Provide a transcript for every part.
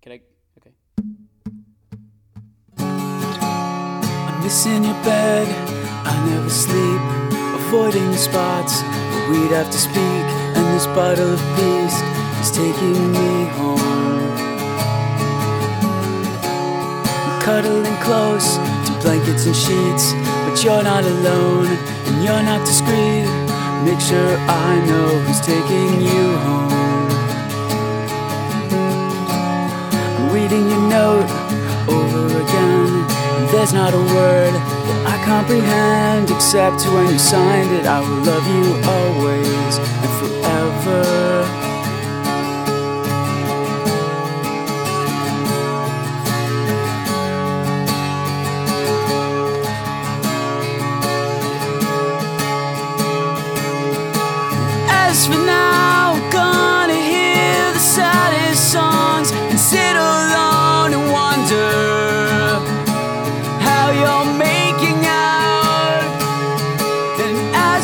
Can I? Okay. I'm missing your bed, I never sleep, avoiding the spots where we'd have to speak. And this bottle of beast is taking me home. I'm cuddling close to blankets and sheets, but you're not alone and you're not discreet. Make sure I know who's taking you There's not a word that I comprehend except when you signed it. I will love you always and forever. As for now.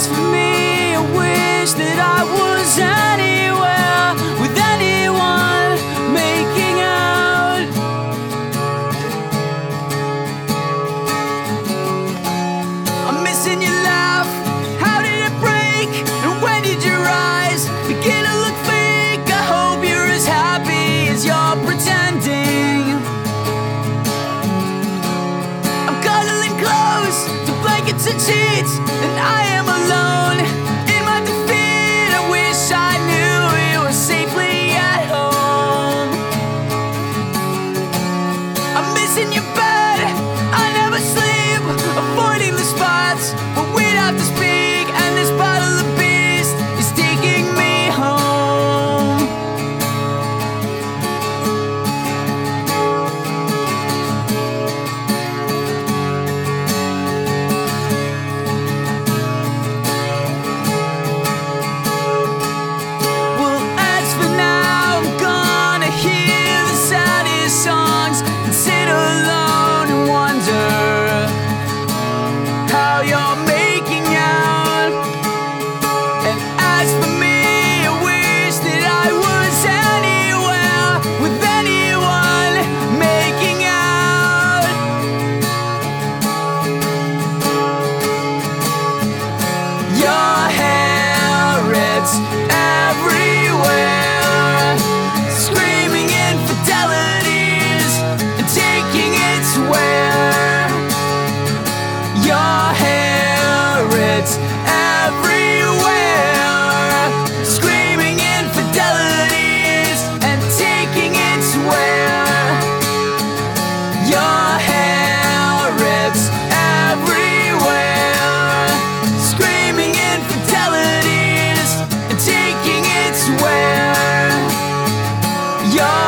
for me. I wish that I was anywhere with anyone making out. I'm missing your laugh. How did it break? And when did your eyes begin to look fake? I hope you're as happy as you're pretending. I'm cuddling close to blankets and sheets, and I. in your back. You're.